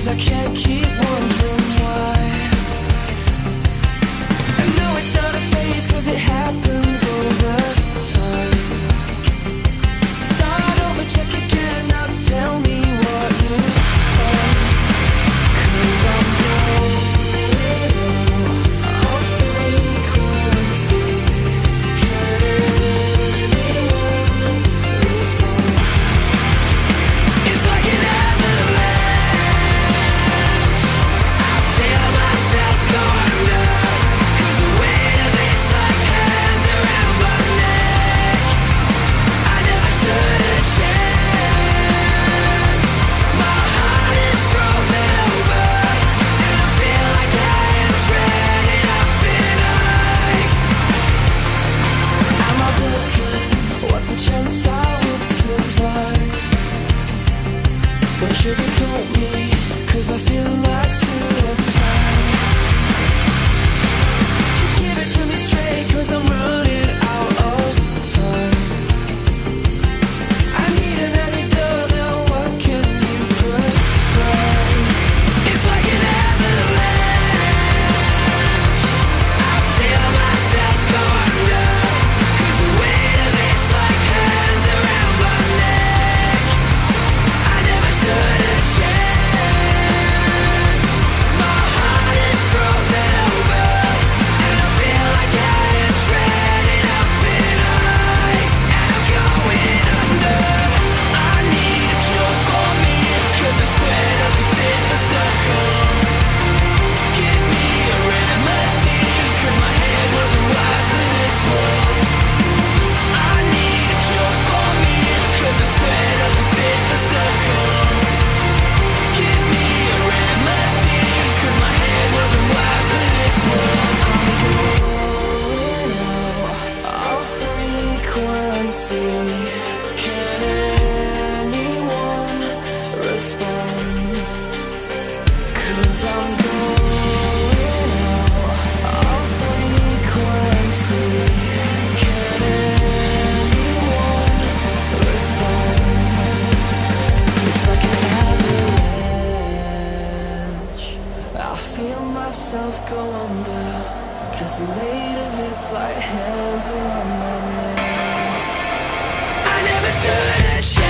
Cause I can't keep Don't you become me, cause I feel like myself go under. Cause the weight of it's light hands around my neck. I never stood a chance.